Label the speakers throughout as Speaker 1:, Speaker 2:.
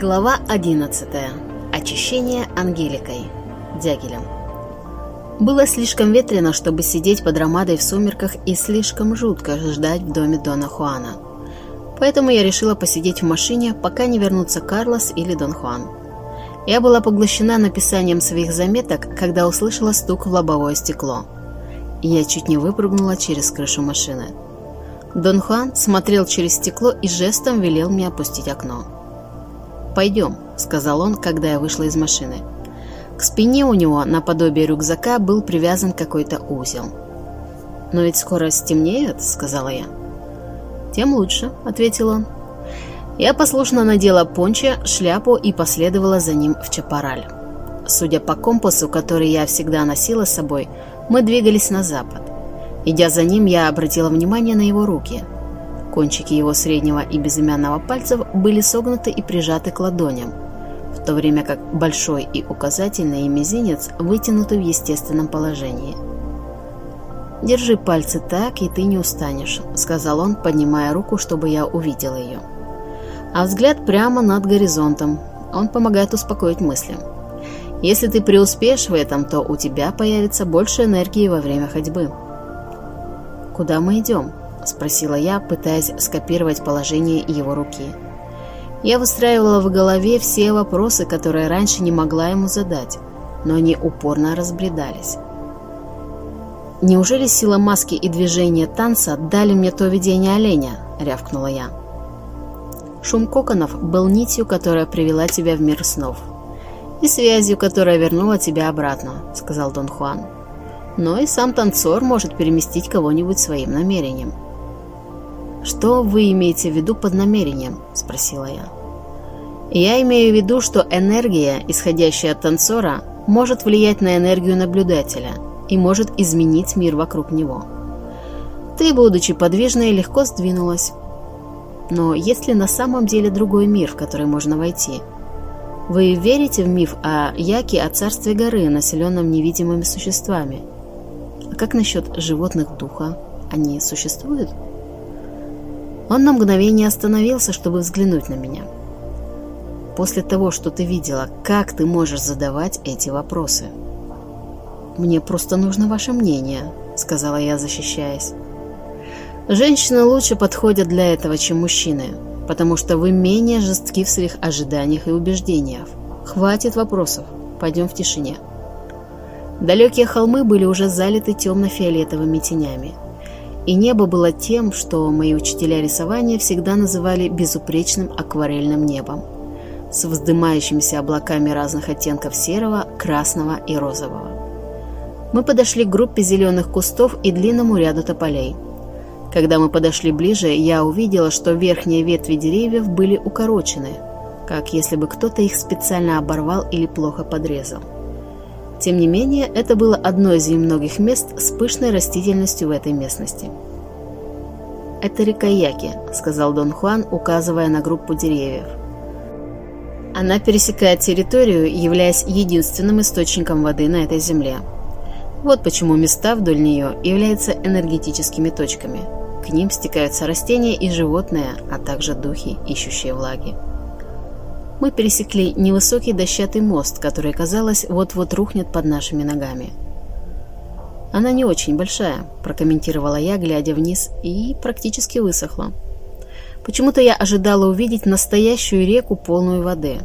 Speaker 1: Глава 11. Очищение Ангеликой. Дягилем. Было слишком ветрено, чтобы сидеть под ромадой в сумерках и слишком жутко ждать в доме Дона Хуана. Поэтому я решила посидеть в машине, пока не вернутся Карлос или Дон Хуан. Я была поглощена написанием своих заметок, когда услышала стук в лобовое стекло. Я чуть не выпрыгнула через крышу машины. Дон Хуан смотрел через стекло и жестом велел мне опустить окно. «Пойдем», — сказал он, когда я вышла из машины. К спине у него, наподобие рюкзака, был привязан какой-то узел. «Но ведь скоро стемнеет», — сказала я. «Тем лучше», — ответил он. Я послушно надела пончо, шляпу и последовала за ним в Чапараль. Судя по компасу, который я всегда носила с собой, мы двигались на запад. Идя за ним, я обратила внимание на его руки. Кончики его среднего и безымянного пальцев были согнуты и прижаты к ладоням, в то время как большой и указательный и мизинец вытянуты в естественном положении. «Держи пальцы так, и ты не устанешь», — сказал он, поднимая руку, чтобы я увидела ее. А взгляд прямо над горизонтом. Он помогает успокоить мысли. Если ты преуспеешь в этом, то у тебя появится больше энергии во время ходьбы. «Куда мы идем?» – спросила я, пытаясь скопировать положение его руки. Я выстраивала в голове все вопросы, которые раньше не могла ему задать, но они упорно разбредались. «Неужели сила маски и движения танца дали мне то видение оленя?» – рявкнула я. Шум коконов был нитью, которая привела тебя в мир снов. «И связью, которая вернула тебя обратно», — сказал Дон Хуан но и сам танцор может переместить кого-нибудь своим намерением. «Что вы имеете в виду под намерением?» – спросила я. «Я имею в виду, что энергия, исходящая от танцора, может влиять на энергию наблюдателя и может изменить мир вокруг него. Ты, будучи подвижной, легко сдвинулась. Но есть ли на самом деле другой мир, в который можно войти? Вы верите в миф о Яке, о царстве горы, населенном невидимыми существами – как насчет животных духа? Они существуют? Он на мгновение остановился, чтобы взглянуть на меня. После того, что ты видела, как ты можешь задавать эти вопросы? Мне просто нужно ваше мнение, сказала я, защищаясь. Женщины лучше подходят для этого, чем мужчины, потому что вы менее жестки в своих ожиданиях и убеждениях. Хватит вопросов. Пойдем в тишине. Далекие холмы были уже залиты темно-фиолетовыми тенями. И небо было тем, что мои учителя рисования всегда называли безупречным акварельным небом, с вздымающимися облаками разных оттенков серого, красного и розового. Мы подошли к группе зеленых кустов и длинному ряду тополей. Когда мы подошли ближе, я увидела, что верхние ветви деревьев были укорочены, как если бы кто-то их специально оборвал или плохо подрезал. Тем не менее, это было одно из немногих мест с пышной растительностью в этой местности. «Это река Яки», — сказал Дон Хуан, указывая на группу деревьев. Она пересекает территорию, являясь единственным источником воды на этой земле. Вот почему места вдоль нее являются энергетическими точками. К ним стекаются растения и животные, а также духи, ищущие влаги мы пересекли невысокий дощатый мост, который, казалось, вот-вот рухнет под нашими ногами. «Она не очень большая», – прокомментировала я, глядя вниз, и практически высохла. Почему-то я ожидала увидеть настоящую реку, полную воды.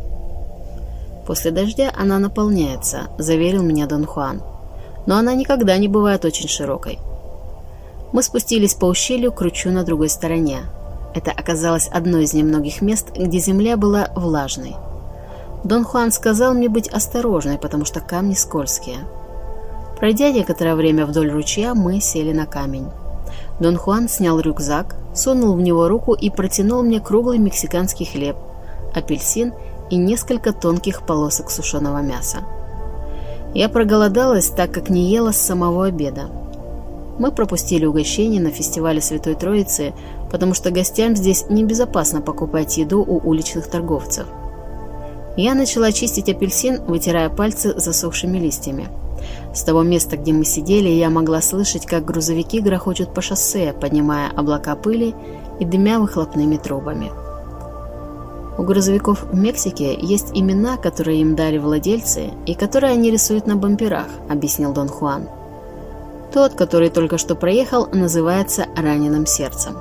Speaker 1: «После дождя она наполняется», – заверил меня Дон Хуан. «Но она никогда не бывает очень широкой». Мы спустились по ущелью к ручью на другой стороне. Это оказалось одно из немногих мест, где земля была влажной. Дон Хуан сказал мне быть осторожной, потому что камни скользкие. Пройдя некоторое время вдоль ручья, мы сели на камень. Дон Хуан снял рюкзак, сунул в него руку и протянул мне круглый мексиканский хлеб, апельсин и несколько тонких полосок сушеного мяса. Я проголодалась, так как не ела с самого обеда. Мы пропустили угощение на фестивале Святой Троицы, потому что гостям здесь небезопасно покупать еду у уличных торговцев. Я начала чистить апельсин, вытирая пальцы засохшими листьями. С того места, где мы сидели, я могла слышать, как грузовики грохочут по шоссе, поднимая облака пыли и дымя выхлопными трубами. У грузовиков в Мексике есть имена, которые им дали владельцы и которые они рисуют на бамперах, объяснил Дон Хуан. Тот, который только что проехал, называется раненым сердцем.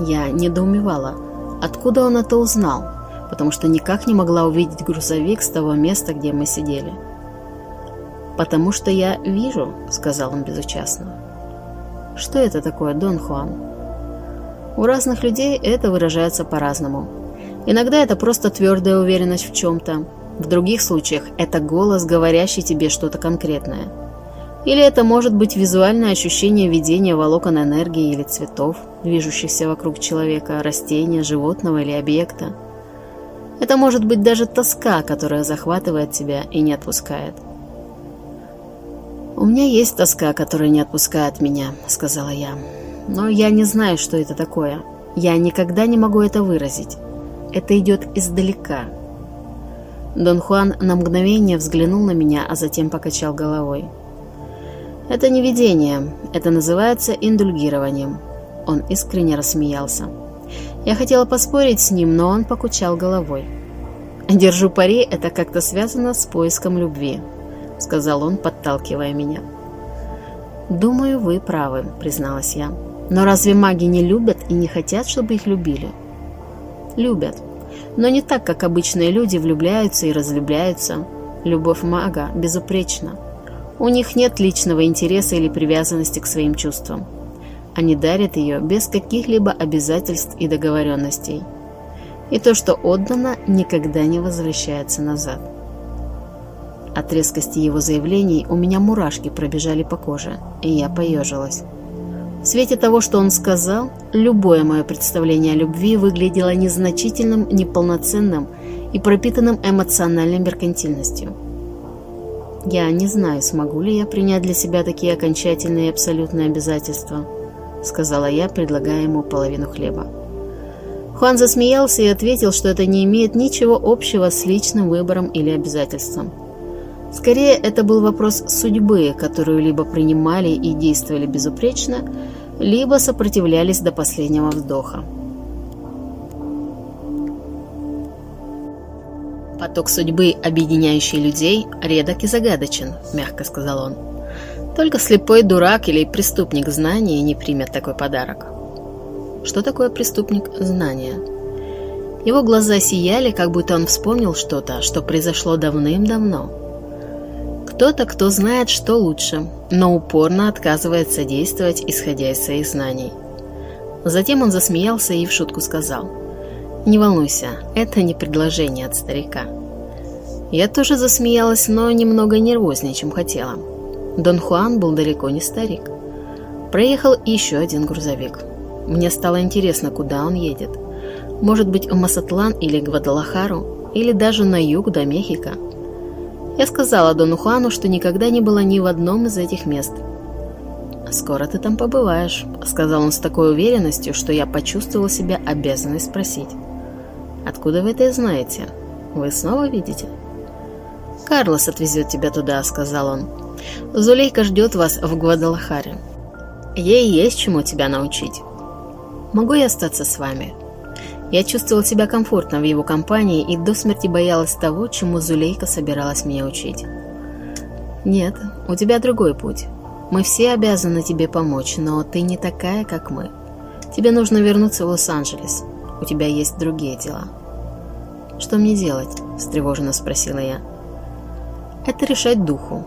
Speaker 1: Я недоумевала, откуда он это узнал, потому что никак не могла увидеть грузовик с того места, где мы сидели. «Потому что я вижу», — сказал он безучастно. «Что это такое, Дон Хуан?» У разных людей это выражается по-разному. Иногда это просто твердая уверенность в чем-то. В других случаях это голос, говорящий тебе что-то конкретное. Или это может быть визуальное ощущение видения волокон энергии или цветов, движущихся вокруг человека, растения, животного или объекта. Это может быть даже тоска, которая захватывает тебя и не отпускает. «У меня есть тоска, которая не отпускает меня», — сказала я. «Но я не знаю, что это такое. Я никогда не могу это выразить. Это идет издалека». Дон Хуан на мгновение взглянул на меня, а затем покачал головой. «Это не видение. Это называется индульгированием». Он искренне рассмеялся. Я хотела поспорить с ним, но он покачал головой. «Держу пари, это как-то связано с поиском любви», — сказал он, подталкивая меня. «Думаю, вы правы», — призналась я. «Но разве маги не любят и не хотят, чтобы их любили?» «Любят. Но не так, как обычные люди влюбляются и разлюбляются. Любовь мага безупречна. У них нет личного интереса или привязанности к своим чувствам. Они дарят ее без каких-либо обязательств и договоренностей. И то, что отдано, никогда не возвращается назад. От резкости его заявлений у меня мурашки пробежали по коже, и я поежилась. В свете того, что он сказал, любое мое представление о любви выглядело незначительным, неполноценным и пропитанным эмоциональной меркантильностью. Я не знаю, смогу ли я принять для себя такие окончательные и абсолютные обязательства, сказала я, предлагая ему половину хлеба. Хуан засмеялся и ответил, что это не имеет ничего общего с личным выбором или обязательством. Скорее, это был вопрос судьбы, которую либо принимали и действовали безупречно, либо сопротивлялись до последнего вздоха. «Поток судьбы, объединяющий людей, редок и загадочен», — мягко сказал он. «Только слепой дурак или преступник знания не примет такой подарок». Что такое преступник знания? Его глаза сияли, как будто он вспомнил что-то, что произошло давным-давно. Кто-то, кто знает, что лучше, но упорно отказывается действовать, исходя из своих знаний. Затем он засмеялся и в шутку сказал, «Не волнуйся, это не предложение от старика». Я тоже засмеялась, но немного нервознее, чем хотела. Дон Хуан был далеко не старик. Проехал еще один грузовик. Мне стало интересно, куда он едет. Может быть, в Масатлан или Гвадалахару, или даже на юг до Мехико. Я сказала Дону Хуану, что никогда не была ни в одном из этих мест. «Скоро ты там побываешь», — сказал он с такой уверенностью, что я почувствовала себя обязанной спросить. «Откуда вы это знаете? Вы снова видите?» «Карлос отвезет тебя туда», — сказал он. «Зулейка ждет вас в Гвадалахаре. Ей есть чему тебя научить». Могу я остаться с вами?» Я чувствовал себя комфортно в его компании и до смерти боялась того, чему Зулейка собиралась меня учить. «Нет, у тебя другой путь. Мы все обязаны тебе помочь, но ты не такая, как мы. Тебе нужно вернуться в Лос-Анджелес. У тебя есть другие дела». «Что мне делать?» – встревоженно спросила я. «Это решать духу.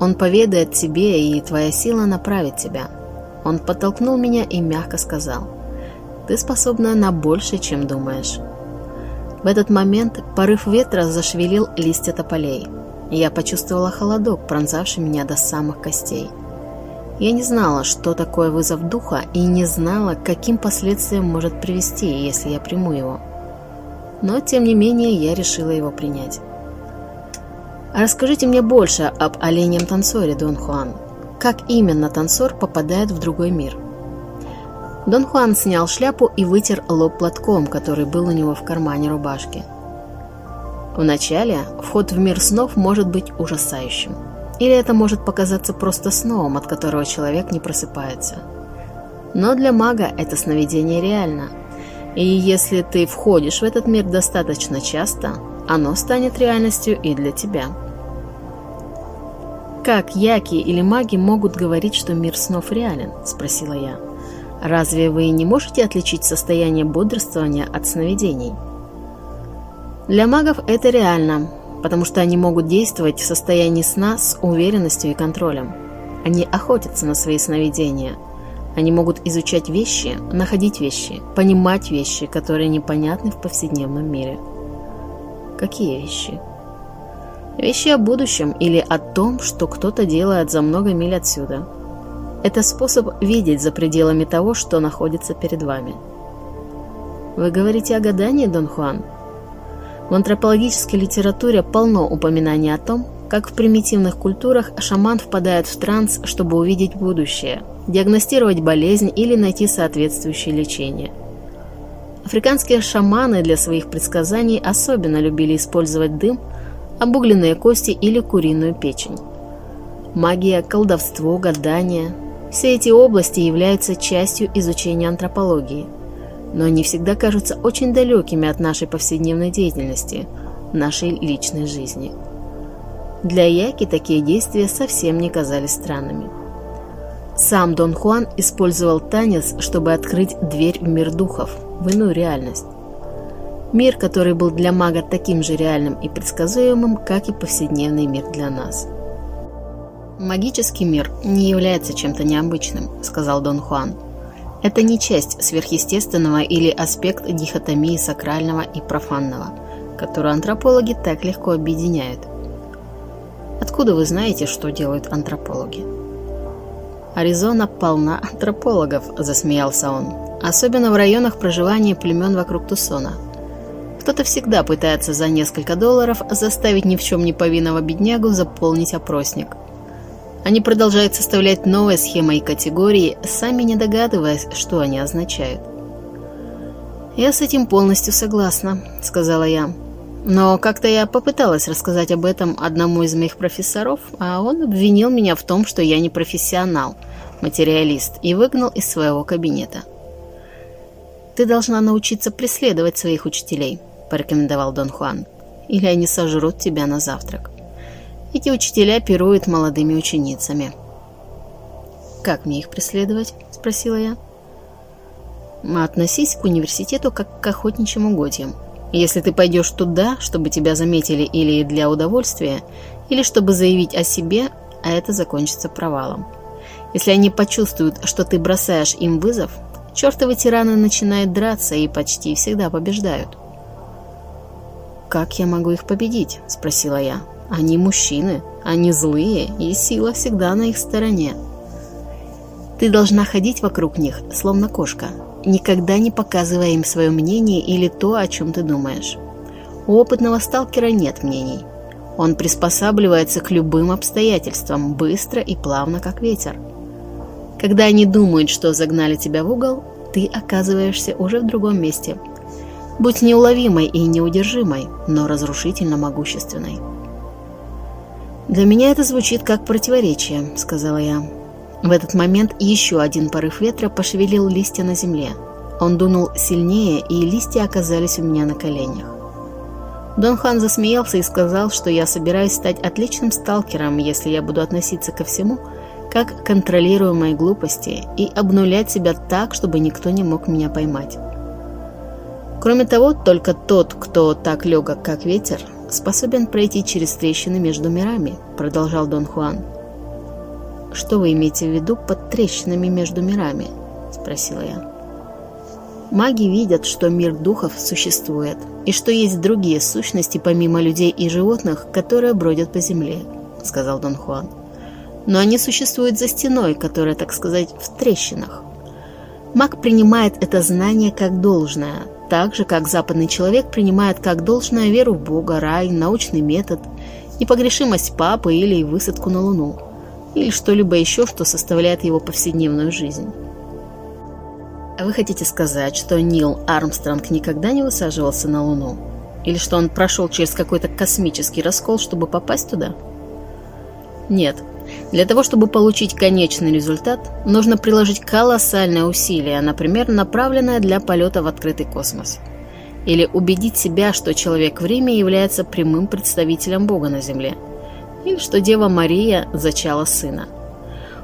Speaker 1: Он поведает тебе, и твоя сила направит тебя». Он подтолкнул меня и мягко сказал – ты способна на больше, чем думаешь. В этот момент порыв ветра зашевелил листья тополей. Я почувствовала холодок, пронзавший меня до самых костей. Я не знала, что такое вызов духа, и не знала, к каким последствиям может привести, если я приму его. Но, тем не менее, я решила его принять. Расскажите мне больше об оленем танцоре, Дон Хуан. Как именно танцор попадает в другой мир? Дон Хуан снял шляпу и вытер лоб платком, который был у него в кармане рубашки. Вначале вход в мир снов может быть ужасающим. Или это может показаться просто сном, от которого человек не просыпается. Но для мага это сновидение реально. И если ты входишь в этот мир достаточно часто, оно станет реальностью и для тебя. «Как яки или маги могут говорить, что мир снов реален?» – спросила я. «Разве вы не можете отличить состояние бодрствования от сновидений?» Для магов это реально, потому что они могут действовать в состоянии сна с уверенностью и контролем. Они охотятся на свои сновидения. Они могут изучать вещи, находить вещи, понимать вещи, которые непонятны в повседневном мире. Какие вещи? Вещи о будущем или о том, что кто-то делает за много миль отсюда. Это способ видеть за пределами того, что находится перед вами. Вы говорите о гадании, Дон Хуан? В антропологической литературе полно упоминаний о том, как в примитивных культурах шаман впадает в транс, чтобы увидеть будущее, диагностировать болезнь или найти соответствующее лечение. Африканские шаманы для своих предсказаний особенно любили использовать дым – обугленные кости или куриную печень. Магия, колдовство, гадание – все эти области являются частью изучения антропологии, но они всегда кажутся очень далекими от нашей повседневной деятельности, нашей личной жизни. Для Яки такие действия совсем не казались странными. Сам Дон Хуан использовал танец, чтобы открыть дверь в мир духов, в иную реальность. Мир, который был для мага таким же реальным и предсказуемым, как и повседневный мир для нас. «Магический мир не является чем-то необычным», — сказал Дон Хуан. «Это не часть сверхъестественного или аспект дихотомии сакрального и профанного, которую антропологи так легко объединяют. Откуда вы знаете, что делают антропологи?» «Аризона полна антропологов», — засмеялся он. «Особенно в районах проживания племен вокруг Тусона. Кто-то всегда пытается за несколько долларов заставить ни в чем не повинного беднягу заполнить опросник. Они продолжают составлять новые схемы и категории, сами не догадываясь, что они означают. «Я с этим полностью согласна», — сказала я. Но как-то я попыталась рассказать об этом одному из моих профессоров, а он обвинил меня в том, что я не профессионал, материалист, и выгнал из своего кабинета. «Ты должна научиться преследовать своих учителей», — порекомендовал Дон Хуан. «Или они сожрут тебя на завтрак. Эти учителя пируют молодыми ученицами». «Как мне их преследовать?» — спросила я. «Относись к университету как к охотничьим угодьям. Если ты пойдешь туда, чтобы тебя заметили или для удовольствия, или чтобы заявить о себе, а это закончится провалом. Если они почувствуют, что ты бросаешь им вызов, чертовы тираны начинают драться и почти всегда побеждают. «Как я могу их победить?» – спросила я. «Они мужчины, они злые, и сила всегда на их стороне». «Ты должна ходить вокруг них, словно кошка, никогда не показывая им свое мнение или то, о чем ты думаешь. У опытного сталкера нет мнений. Он приспосабливается к любым обстоятельствам, быстро и плавно, как ветер. Когда они думают, что загнали тебя в угол, ты оказываешься уже в другом месте – Будь неуловимой и неудержимой, но разрушительно могущественной. «Для меня это звучит как противоречие», — сказала я. В этот момент еще один порыв ветра пошевелил листья на земле. Он дунул сильнее, и листья оказались у меня на коленях. Дон Хан засмеялся и сказал, что я собираюсь стать отличным сталкером, если я буду относиться ко всему как к контролируемой глупости и обнулять себя так, чтобы никто не мог меня поймать. Кроме того, только тот, кто так легок, как ветер, способен пройти через трещины между мирами, продолжал Дон Хуан. Что вы имеете в виду под трещинами между мирами? спросила я. Маги видят, что мир духов существует, и что есть другие сущности помимо людей и животных, которые бродят по земле, сказал Дон Хуан. Но они существуют за стеной, которая, так сказать, в трещинах. Маг принимает это знание как должное, так же, как западный человек принимает как должное веру в Бога, рай, научный метод, непогрешимость папы или высадку на Луну, или что-либо еще, что составляет его повседневную жизнь. Вы хотите сказать, что Нил Армстронг никогда не высаживался на Луну? Или что он прошел через какой-то космический раскол, чтобы попасть туда? Нет, Для того, чтобы получить конечный результат, нужно приложить колоссальное усилие, например, направленное для полета в открытый космос. Или убедить себя, что человек в Риме является прямым представителем Бога на Земле. Или что Дева Мария зачала сына.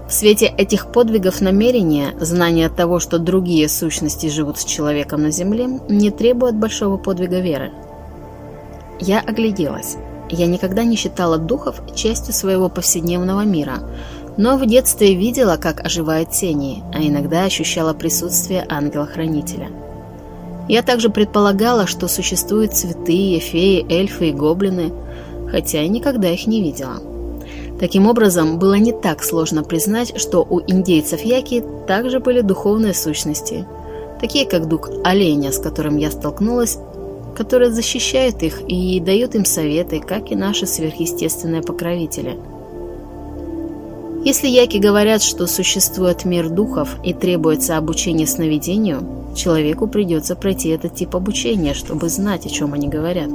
Speaker 1: В свете этих подвигов намерения, знание того, что другие сущности живут с человеком на Земле, не требует большого подвига веры. Я огляделась. Я никогда не считала духов частью своего повседневного мира, но в детстве видела, как оживают тени, а иногда ощущала присутствие ангела-хранителя. Я также предполагала, что существуют цветы, феи, эльфы и гоблины, хотя и никогда их не видела. Таким образом, было не так сложно признать, что у индейцев Яки также были духовные сущности, такие как дух оленя, с которым я столкнулась которые защищают их и дают им советы, как и наши сверхъестественные покровители. Если яки говорят, что существует мир духов и требуется обучение сновидению, человеку придется пройти этот тип обучения, чтобы знать, о чем они говорят.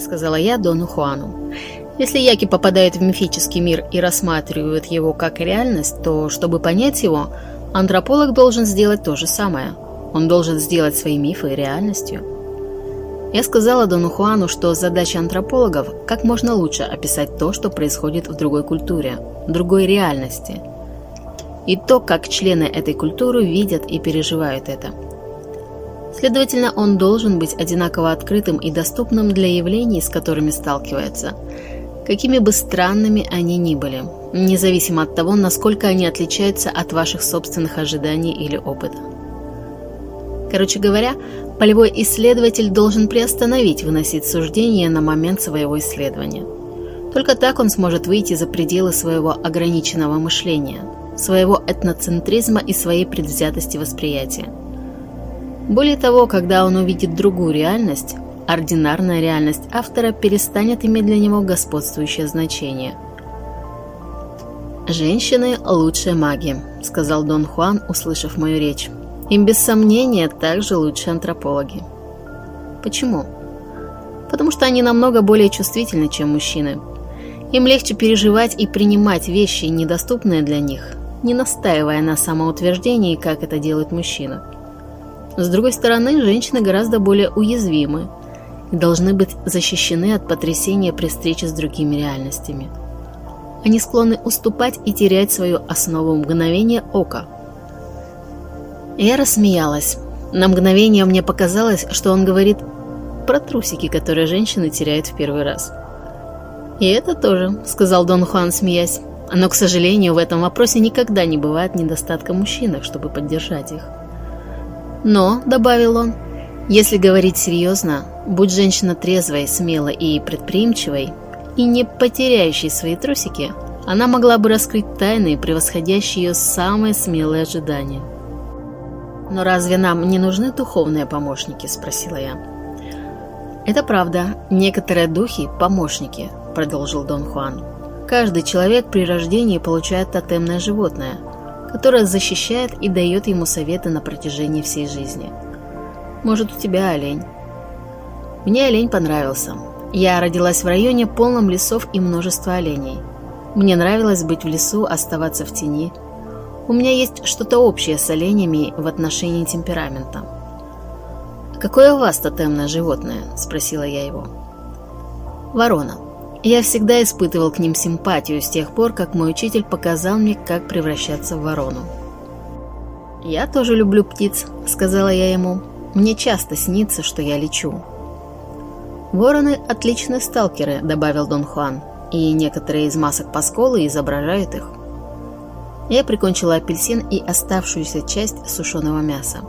Speaker 1: Сказала я Дону Хуану. Если яки попадают в мифический мир и рассматривают его как реальность, то, чтобы понять его, антрополог должен сделать то же самое. Он должен сделать свои мифы реальностью. Я сказала Дону Хуану, что задача антропологов – как можно лучше описать то, что происходит в другой культуре, другой реальности. И то, как члены этой культуры видят и переживают это. Следовательно, он должен быть одинаково открытым и доступным для явлений, с которыми сталкивается, какими бы странными они ни были, независимо от того, насколько они отличаются от ваших собственных ожиданий или опыта. Короче говоря, полевой исследователь должен приостановить выносить суждения на момент своего исследования. Только так он сможет выйти за пределы своего ограниченного мышления, своего этноцентризма и своей предвзятости восприятия. Более того, когда он увидит другую реальность, ординарная реальность автора перестанет иметь для него господствующее значение. «Женщины – лучшие маги», – сказал Дон Хуан, услышав мою речь. Им без сомнения также лучше антропологи. Почему? Потому что они намного более чувствительны, чем мужчины. Им легче переживать и принимать вещи, недоступные для них, не настаивая на самоутверждении, как это делает мужчина. С другой стороны, женщины гораздо более уязвимы и должны быть защищены от потрясения при встрече с другими реальностями. Они склонны уступать и терять свою основу мгновения ока – я рассмеялась. На мгновение мне показалось, что он говорит про трусики, которые женщины теряют в первый раз. «И это тоже», — сказал Дон Хуан, смеясь. «Но, к сожалению, в этом вопросе никогда не бывает недостатка мужчин, чтобы поддержать их». «Но», — добавил он, — «если говорить серьезно, будь женщина трезвой, смелой и предприимчивой, и не потеряющей свои трусики, она могла бы раскрыть тайны, превосходящие ее самые смелые ожидания». «Но разве нам не нужны духовные помощники?» – спросила я. «Это правда. Некоторые духи – помощники», – продолжил Дон Хуан. «Каждый человек при рождении получает тотемное животное, которое защищает и дает ему советы на протяжении всей жизни. Может, у тебя олень?» Мне олень понравился. Я родилась в районе, полном лесов и множества оленей. Мне нравилось быть в лесу, оставаться в тени – у меня есть что-то общее с оленями в отношении темперамента. «Какое у вас тотемное животное?» – спросила я его. «Ворона. Я всегда испытывал к ним симпатию с тех пор, как мой учитель показал мне, как превращаться в ворону». «Я тоже люблю птиц», – сказала я ему. «Мне часто снится, что я лечу». «Вороны – отличные сталкеры», – добавил Дон Хуан, «и некоторые из масок Пасколы изображают их». Я прикончила апельсин и оставшуюся часть сушеного мяса.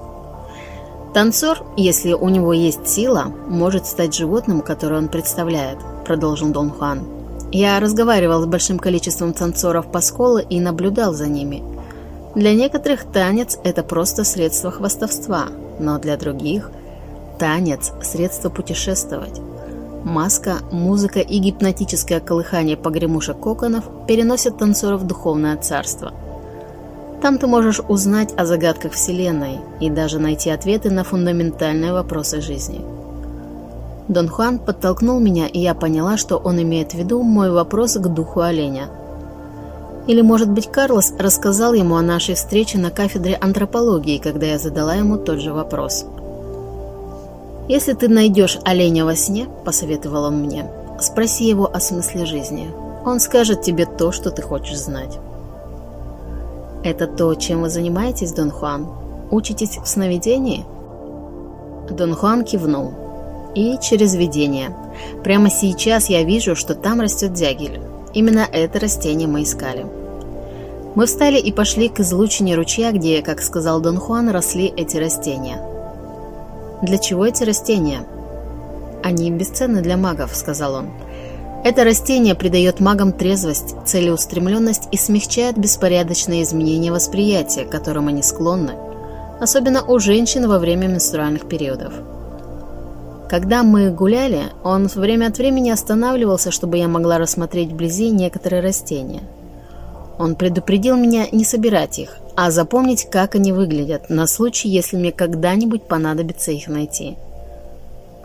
Speaker 1: Танцор, если у него есть сила, может стать животным, которое он представляет, продолжил Дон Хуан. Я разговаривал с большим количеством танцоров по школе и наблюдал за ними. Для некоторых танец – это просто средство хвастовства, но для других – танец – средство путешествовать. Маска, музыка и гипнотическое колыхание погремушек коконов переносят танцоров в духовное царство – там ты можешь узнать о загадках Вселенной и даже найти ответы на фундаментальные вопросы жизни. Дон Хуан подтолкнул меня, и я поняла, что он имеет в виду мой вопрос к духу оленя. Или, может быть, Карлос рассказал ему о нашей встрече на кафедре антропологии, когда я задала ему тот же вопрос. «Если ты найдешь оленя во сне», — посоветовал он мне, — «спроси его о смысле жизни. Он скажет тебе то, что ты хочешь знать». «Это то, чем вы занимаетесь, Дон Хуан? Учитесь в сновидении?» Дон Хуан кивнул. «И через видение. Прямо сейчас я вижу, что там растет дягель. Именно это растение мы искали. Мы встали и пошли к излучине ручья, где, как сказал Дон Хуан, росли эти растения. «Для чего эти растения?» «Они бесценны для магов», — сказал он. «Это растение придает магам трезвость, целеустремленность и смягчает беспорядочные изменения восприятия, к которым они склонны, особенно у женщин во время менструальных периодов». Когда мы гуляли, он время от времени останавливался, чтобы я могла рассмотреть вблизи некоторые растения. Он предупредил меня не собирать их, а запомнить, как они выглядят, на случай, если мне когда-нибудь понадобится их найти.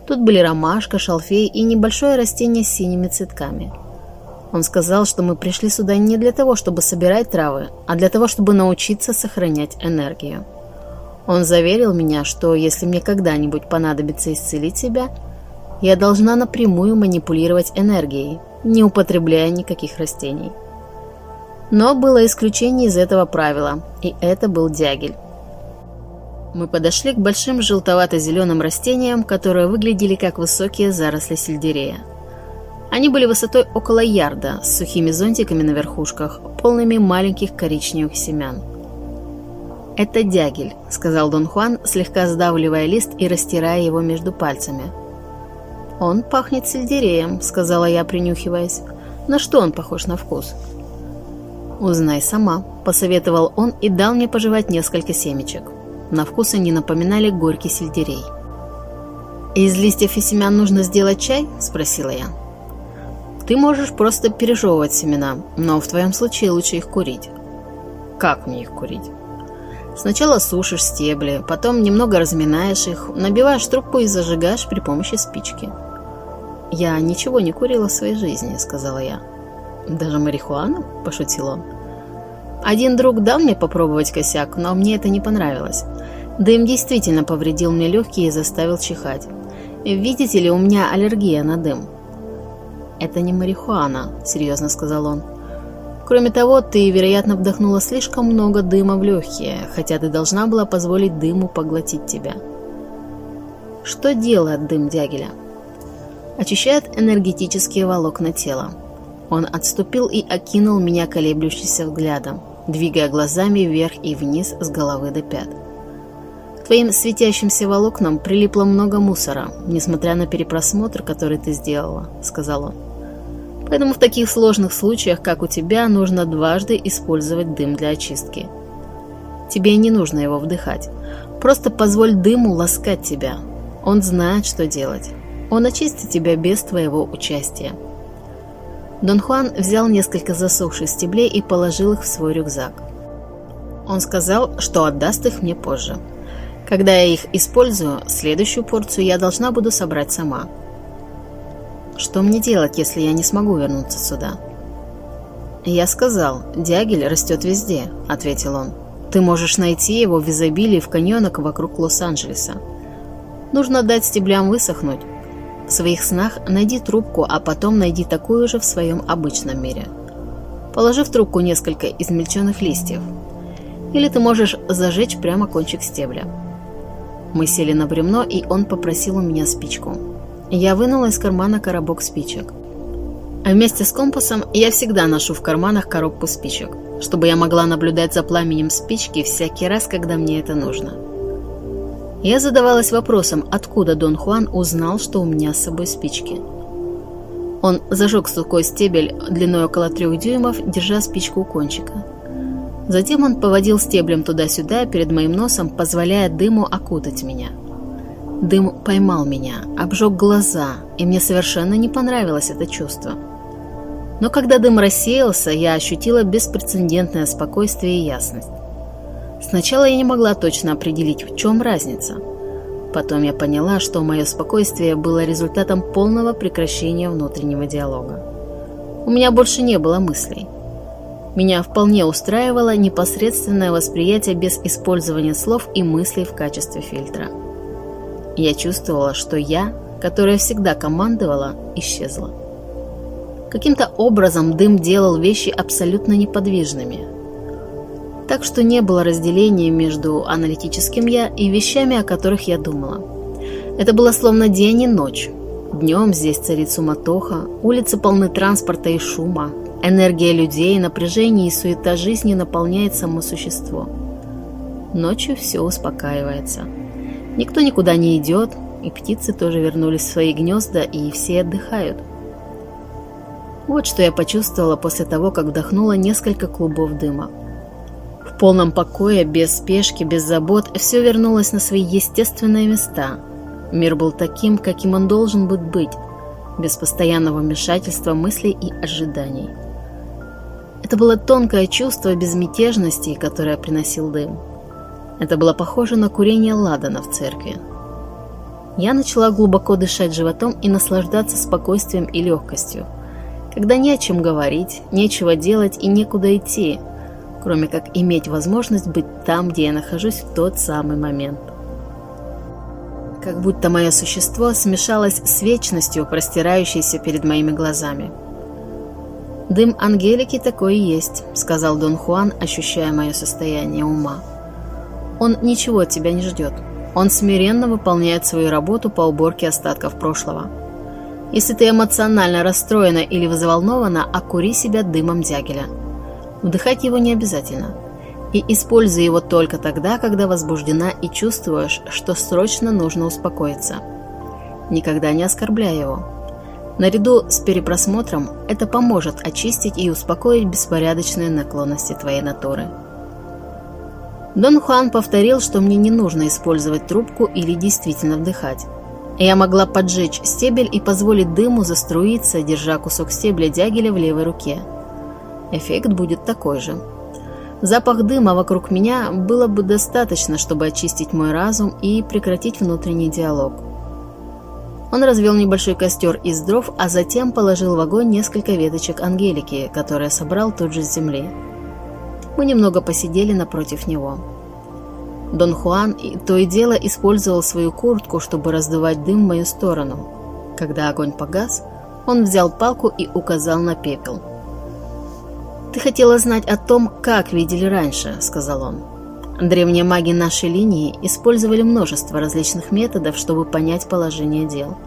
Speaker 1: Тут были ромашка, шалфей и небольшое растение с синими цветками. Он сказал, что мы пришли сюда не для того, чтобы собирать травы, а для того, чтобы научиться сохранять энергию. Он заверил меня, что если мне когда-нибудь понадобится исцелить себя, я должна напрямую манипулировать энергией, не употребляя никаких растений. Но было исключение из этого правила, и это был дягель. Мы подошли к большим желтовато-зеленым растениям, которые выглядели как высокие заросли сельдерея. Они были высотой около ярда, с сухими зонтиками на верхушках, полными маленьких коричневых семян. «Это дягель», — сказал Дон Хуан, слегка сдавливая лист и растирая его между пальцами. «Он пахнет сельдереем», — сказала я, принюхиваясь. «На что он похож на вкус?» «Узнай сама», — посоветовал он и дал мне пожевать несколько семечек. На вкус они напоминали горький сельдерей. «Из листьев и семян нужно сделать чай?» – спросила я. «Ты можешь просто пережевывать семена, но в твоем случае лучше их курить». «Как мне их курить?» Сначала сушишь стебли, потом немного разминаешь их, набиваешь трубку и зажигаешь при помощи спички. «Я ничего не курила в своей жизни», — сказала я. «Даже марихуану?» – пошутил он. Один друг дал мне попробовать косяк, но мне это не понравилось. Дым действительно повредил мне легкие и заставил чихать. Видите ли, у меня аллергия на дым. «Это не марихуана», — серьезно сказал он. Кроме того, ты, вероятно, вдохнула слишком много дыма в легкие, хотя ты должна была позволить дыму поглотить тебя. Что делает дым дягеля? Очищает энергетические волокна тела. Он отступил и окинул меня колеблющимся взглядом, двигая глазами вверх и вниз с головы до пят. К твоим светящимся волокнам прилипло много мусора, несмотря на перепросмотр, который ты сделала, сказал он. Поэтому в таких сложных случаях, как у тебя, нужно дважды использовать дым для очистки. Тебе не нужно его вдыхать. Просто позволь дыму ласкать тебя. Он знает, что делать. Он очистит тебя без твоего участия. Дон Хуан взял несколько засохших стеблей и положил их в свой рюкзак. Он сказал, что отдаст их мне позже. Когда я их использую, следующую порцию я должна буду собрать сама. Что мне делать, если я не смогу вернуться сюда? Я сказал, дягель растет везде, ответил он. Ты можешь найти его в изобилии в каньонах вокруг Лос-Анджелеса. Нужно дать стеблям высохнуть. В своих снах найди трубку, а потом найди такую же в своем обычном мире. Положи в трубку несколько измельченных листьев. Или ты можешь зажечь прямо кончик стебля. Мы сели на бревно, и он попросил у меня спичку. Я вынула из кармана коробок спичек. А вместе с компасом я всегда ношу в карманах коробку спичек, чтобы я могла наблюдать за пламенем спички всякий раз, когда мне это нужно. Я задавалась вопросом, откуда Дон Хуан узнал, что у меня с собой спички. Он зажег сухой стебель длиной около трех дюймов, держа спичку у кончика. Затем он поводил стеблем туда-сюда перед моим носом, позволяя дыму окутать меня – Дым поймал меня, обжег глаза, и мне совершенно не понравилось это чувство. Но когда дым рассеялся, я ощутила беспрецедентное спокойствие и ясность. Сначала я не могла точно определить, в чем разница. Потом я поняла, что мое спокойствие было результатом полного прекращения внутреннего диалога. У меня больше не было мыслей. Меня вполне устраивало непосредственное восприятие без использования слов и мыслей в качестве фильтра. Я чувствовала, что я, которая всегда командовала, исчезла. Каким-то образом дым делал вещи абсолютно неподвижными. Так что не было разделения между аналитическим «я» и вещами, о которых я думала. Это было словно день и ночь. Днем здесь царит суматоха, улицы полны транспорта и шума, энергия людей, напряжение и суета жизни наполняет само существо. Ночью все успокаивается. Никто никуда не идет, и птицы тоже вернулись в свои гнезда, и все отдыхают. Вот что я почувствовала после того, как вдохнула несколько клубов дыма. В полном покое, без спешки, без забот, все вернулось на свои естественные места. Мир был таким, каким он должен быть быть, без постоянного вмешательства мыслей и ожиданий. Это было тонкое чувство безмятежности, которое приносил дым. Это было похоже на курение ладана в церкви. Я начала глубоко дышать животом и наслаждаться спокойствием и легкостью – когда не о чем говорить, нечего делать и некуда идти, кроме как иметь возможность быть там, где я нахожусь в тот самый момент. Как будто мое существо смешалось с вечностью, простирающейся перед моими глазами. «Дым Ангелики такой и есть», — сказал Дон Хуан, ощущая мое состояние ума. «Он ничего от тебя не ждет. Он смиренно выполняет свою работу по уборке остатков прошлого». Если ты эмоционально расстроена или взволнована, окури себя дымом дягеля. Вдыхать его не обязательно. И используй его только тогда, когда возбуждена и чувствуешь, что срочно нужно успокоиться. Никогда не оскорбляй его. Наряду с перепросмотром это поможет очистить и успокоить беспорядочные наклонности твоей натуры. Дон Хуан повторил, что мне не нужно использовать трубку или действительно вдыхать. Я могла поджечь стебель и позволить дыму заструиться, держа кусок стебля дягеля в левой руке. Эффект будет такой же. Запах дыма вокруг меня было бы достаточно, чтобы очистить мой разум и прекратить внутренний диалог. Он развел небольшой костер из дров, а затем положил в огонь несколько веточек ангелики, которые собрал тут же с земли. Мы немного посидели напротив него. Дон Хуан то и дело использовал свою куртку, чтобы раздувать дым в мою сторону. Когда огонь погас, он взял палку и указал на пепел. «Ты хотела знать о том, как видели раньше», — сказал он. «Древние маги нашей линии использовали множество различных методов, чтобы понять положение дел.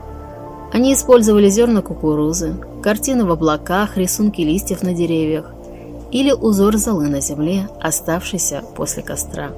Speaker 1: Они использовали зерна кукурузы, картины в облаках, рисунки листьев на деревьях или узор золы на земле, оставшийся после костра».